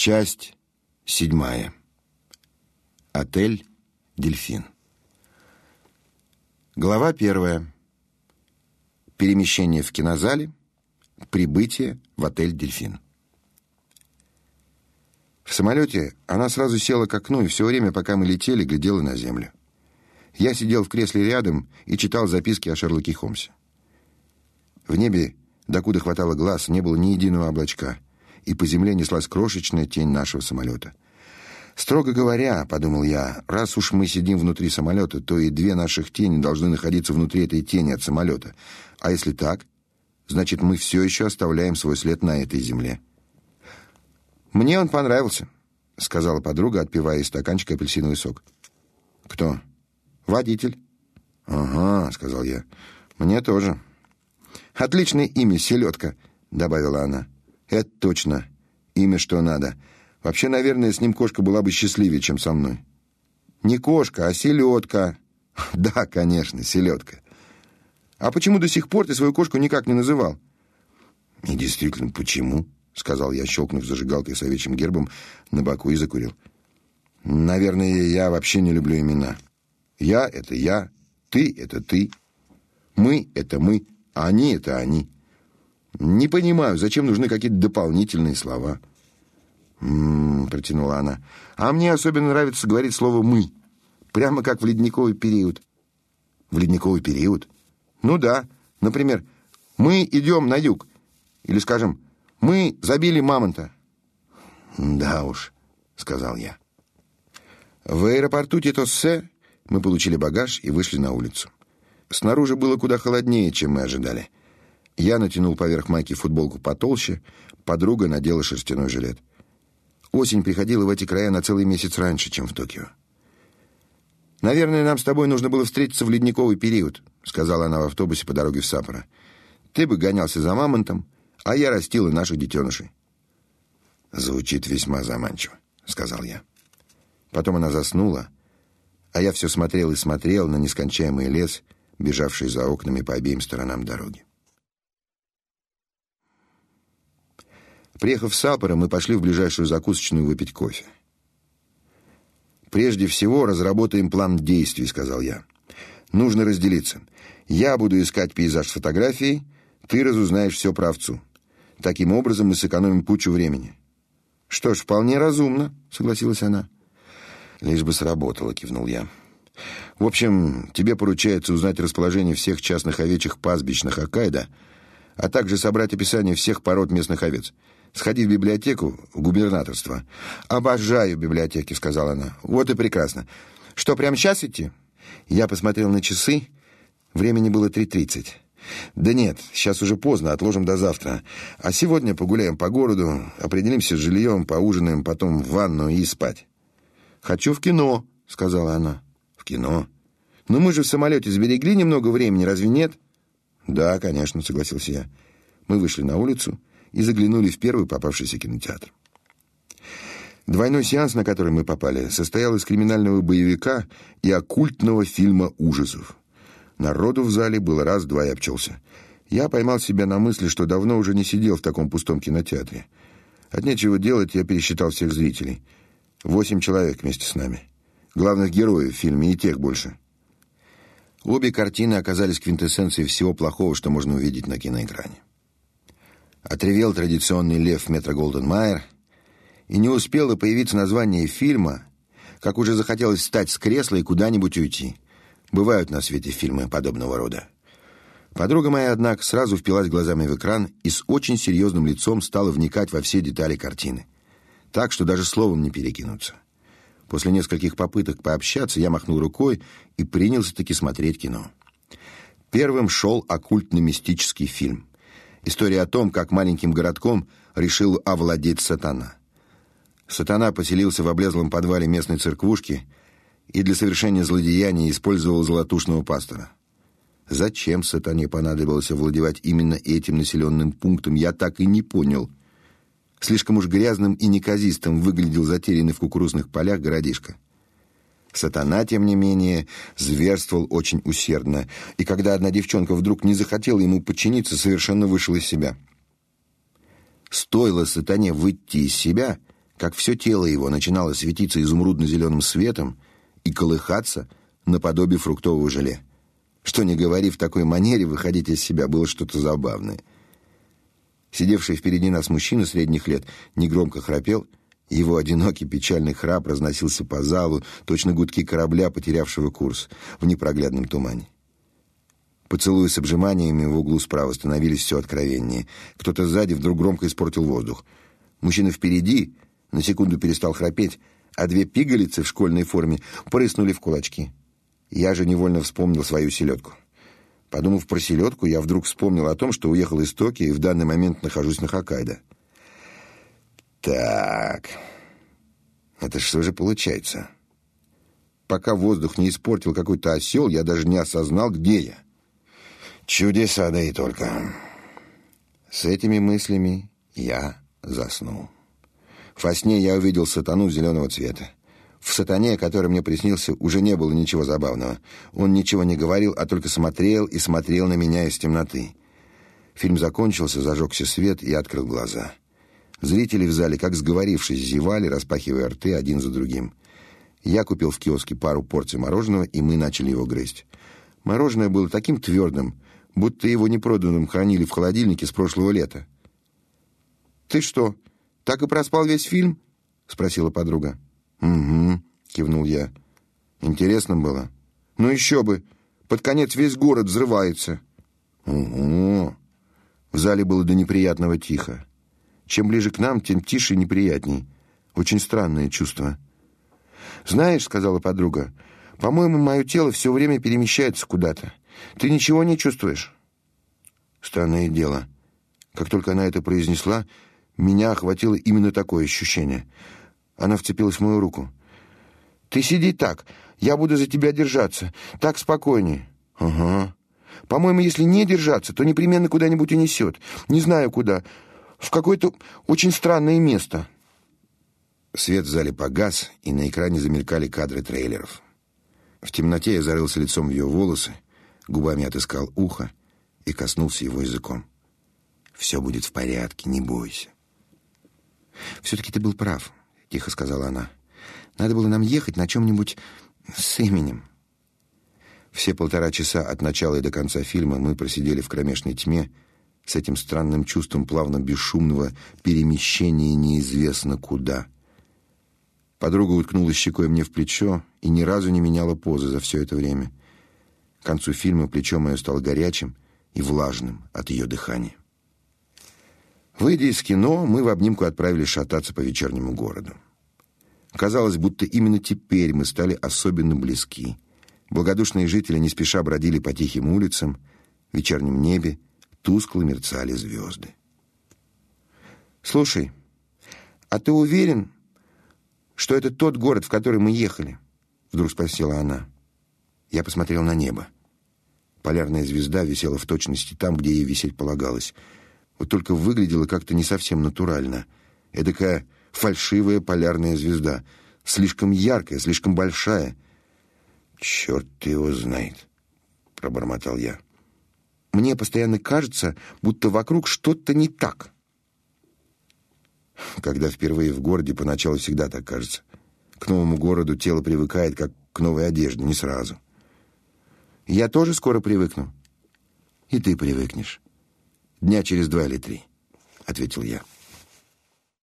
Часть седьмая. Отель «Дельфин». Глава первая. Перемещение в кинозале. Прибытие в отель «Дельфин». В самолете она сразу села к окну и все время, пока мы летели, глядела на землю. Я сидел в кресле рядом и читал записки о Шерлоке Холмсе. В небе, докуда хватало глаз, не было ни единого облачка, и по земле неслась крошечная тень нашего самолета. Строго говоря, подумал я, раз уж мы сидим внутри самолета, то и две наших тени должны находиться внутри этой тени от самолета. А если так, значит, мы все еще оставляем свой след на этой земле. Мне он понравился, сказала подруга, отпивая из стаканчика апельсиновый сок. Кто? Водитель. Ага, сказал я. Мне тоже. Отличное имя, селедка, добавила она. Это точно. Имя что надо. Вообще, наверное, с ним кошка была бы счастливее, чем со мной. Не кошка, а селедка. Да, конечно, селедка. А почему до сих пор ты свою кошку никак не называл? И действительно, почему? сказал я, щелкнув зажигалкой с овечьим гербом на боку и закурил. Наверное, я вообще не люблю имена. Я это я, ты это ты, мы это мы, а они это они. Не понимаю, зачем нужны какие-то дополнительные слова. М-м, протянула она. А мне особенно нравится говорить слово мы, прямо как в ледниковый период. В ледниковый период? Ну да. Например, мы идем на юг. Или, скажем, мы забили мамонта. Да уж, сказал я. В аэропорту Титоссе мы получили багаж и вышли на улицу. Снаружи было куда холоднее, чем мы ожидали. Я натянул поверх майки футболку потолще, подруга надела шерстяной жилет. Осень приходила в эти края на целый месяц раньше, чем в Токио. Наверное, нам с тобой нужно было встретиться в ледниковый период, сказала она в автобусе по дороге в Саппоро. Ты бы гонялся за мамонтом, а я растила наших детенышей. Звучит весьма заманчиво, сказал я. Потом она заснула, а я все смотрел и смотрел на нескончаемый лес, бежавший за окнами по обеим сторонам дороги. Приехав в Саппоро, мы пошли в ближайшую закусочную выпить кофе. Прежде всего разработаем план действий, сказал я. Нужно разделиться. Я буду искать пейзаж с фотографией, ты разузнаешь все про овцу. Таким образом мы сэкономим кучу времени. Что ж, вполне разумно, согласилась она. Лишь бы сработало, кивнул я. В общем, тебе поручается узнать расположение всех частных овечьих пастбищ на Хоккайдо, а также собрать описание всех пород местных овец. Сходи в библиотеку, в губернаторство. Обожаю библиотеки, сказала она. Вот и прекрасно. Что, прямо сейчас идти? Я посмотрел на часы. Времени было 3:30. Да нет, сейчас уже поздно, отложим до завтра. А сегодня погуляем по городу, определимся с жильем, поужинаем, потом в ванну и спать. Хочу в кино, сказала она. В кино. Но мы же в самолете сберегли немного времени, разве нет? Да, конечно, согласился я. Мы вышли на улицу и заглянули в первый попавшийся кинотеатр. Двойной сеанс, на который мы попали, состоял из криминального боевика и оккультного фильма ужасов. Народу в зале было раз-два и обчелся. Я поймал себя на мысли, что давно уже не сидел в таком пустом кинотеатре. От нечего делать я пересчитал всех зрителей. Восемь человек вместе с нами. Главных героев в фильме и тех больше. Обе картины оказались квинтэссенцией всего плохого, что можно увидеть на киноэкране. Отревел традиционный лев метро Голден Майер, и не успело появиться название фильма, как уже захотелось встать с кресла и куда-нибудь уйти. Бывают на свете фильмы подобного рода. Подруга моя, однако, сразу впилась глазами в экран и с очень серьезным лицом стала вникать во все детали картины, так что даже словом не перекинуться. После нескольких попыток пообщаться я махнул рукой и принялся таки смотреть кино. Первым шел оккультно-мистический фильм. История о том, как маленьким городком решил овладеть сатана. Сатана поселился в облезлом подвале местной церквушки и для совершения злодеяния использовал золотушного пастора. Зачем сатане понадобилось овладевать именно этим населенным пунктом, я так и не понял. Слишком уж грязным и неказистым выглядел затерянный в кукурузных полях городишко. Сатана, тем не менее, зверствовал очень усердно, и когда одна девчонка вдруг не захотела ему подчиниться, совершенно вышел из себя. Стоило сатане выйти из себя, как все тело его начинало светиться изумрудно-зеленым светом и колыхаться наподобие фруктового желе. Что не говори, в такой манере выходить из себя было что-то забавное. Сидевший впереди нас мужчина средних лет негромко храпел, его одинокий печальный храп разносился по залу, точно гудки корабля, потерявшего курс в непроглядном тумане. Поцелуи с обжиманиями в углу справа становились все откровеннее. Кто-то сзади вдруг громко испортил воздух. Мужчина впереди на секунду перестал храпеть, а две пигалицы в школьной форме прыснули в кулачки. Я же невольно вспомнил свою селедку. Подумав про селедку, я вдруг вспомнил о том, что уехал из Токио и в данный момент нахожусь на Хоккайдо. Так, это что же получается? Пока воздух не испортил какой-то осел, я даже не осознал, где я. Чудеса, да и только. С этими мыслями я заснул. Во сне я увидел сатану зеленого цвета. В сатане, который мне приснился, уже не было ничего забавного. Он ничего не говорил, а только смотрел и смотрел на меня из темноты. Фильм закончился, зажегся свет, и я открыл глаза. Зрители в зале, как сговорившись, зевали, распахивая рты один за другим. Я купил в киоске пару порций мороженого, и мы начали его грызть. Мороженое было таким твердым, будто его непроданным хранили в холодильнике с прошлого лета. «Ты что, так и проспал весь фильм?» — спросила подруга. «Угу», — кивнул я. «Интересно было?» «Ну еще бы! Под конец весь город взрывается». «Угу». В зале было до неприятного тихо. Чем ближе к нам, тем тише и неприятней. Очень странное чувство. «Знаешь», — сказала подруга, — «по-моему, мое тело все время перемещается куда-то. Ты ничего не чувствуешь?» Странное дело. Как только она это произнесла, меня охватило именно такое ощущение — она вцепилась в мою руку. «Ты сиди так. Я буду за тебя держаться. Так спокойнее». «Ага. По-моему, если не держаться, то непременно куда-нибудь унесет. Не знаю куда. В какое-то очень странное место». Свет в зале погас, и на экране замелькали кадры трейлеров. В темноте я зарылся лицом в ее волосы, губами отыскал ухо и коснулся его языком. «Все будет в порядке, не бойся». «Все-таки ты был прав тихо сказала она. Надо было нам ехать на чем нибудь с именем. Все полтора часа от начала и до конца фильма мы просидели в кромешной тьме с этим странным чувством плавно бесшумного перемещения неизвестно куда. Подруга уткнулась щекой мне в плечо и ни разу не меняла позы за все это время. К концу фильма плечо мое стало горячим и влажным от ее дыхания. Выйдя из кино, мы в обнимку отправились шататься по вечернему городу. Казалось, будто именно теперь мы стали особенно близки. Благодушные жители не спеша бродили по тихим улицам, вечернем небе тускло мерцали звезды. «Слушай, а ты уверен, что это тот город, в который мы ехали?» Вдруг спросила она. Я посмотрел на небо. Полярная звезда висела в точности там, где ей висеть полагалось — вот только выглядела как-то не совсем натурально. Эдакая фальшивая полярная звезда. Слишком яркая, слишком большая. «Черт его знает», — пробормотал я. «Мне постоянно кажется, будто вокруг что-то не так». Когда впервые в городе, поначалу всегда так кажется. К новому городу тело привыкает, как к новой одежде, не сразу. Я тоже скоро привыкну. И ты привыкнешь. Дня через два или три, ответил я.